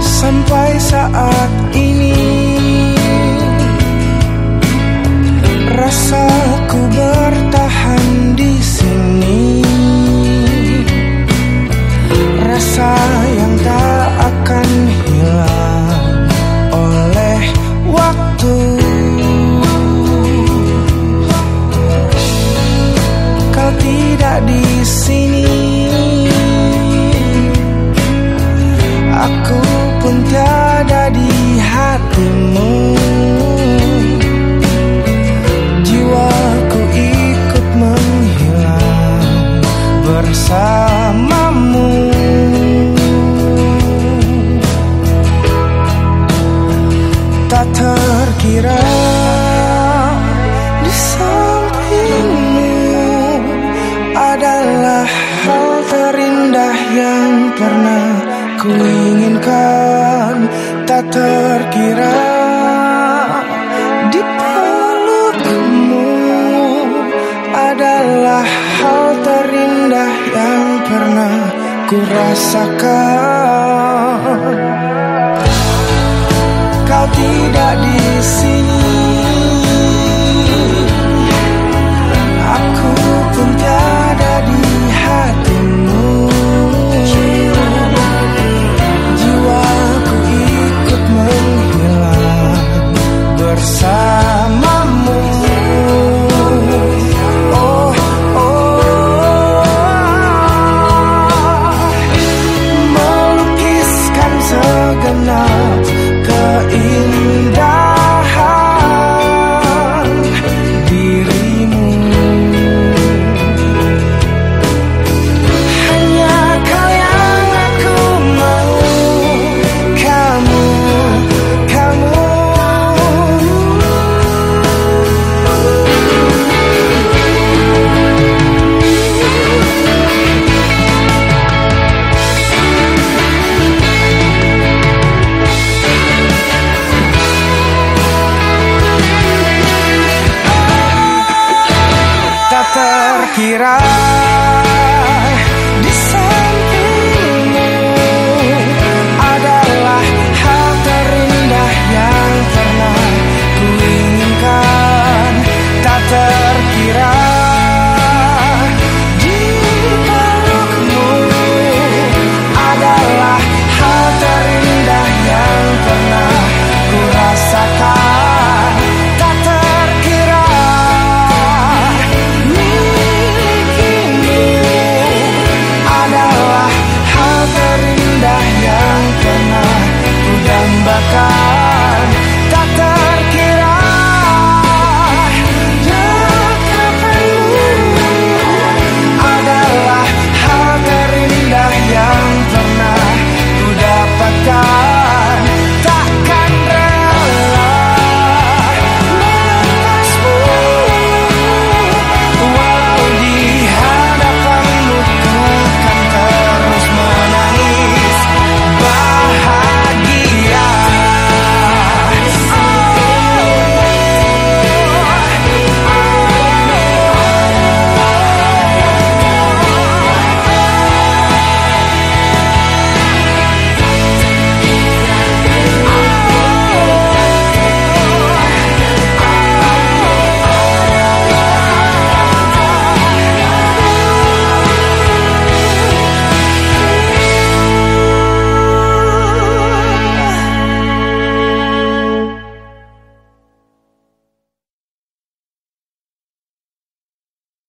Sampai saat ini pernah ku inginkan tak terkira di pelukmu adalah hal terindah yang pernah ku rasakan. out.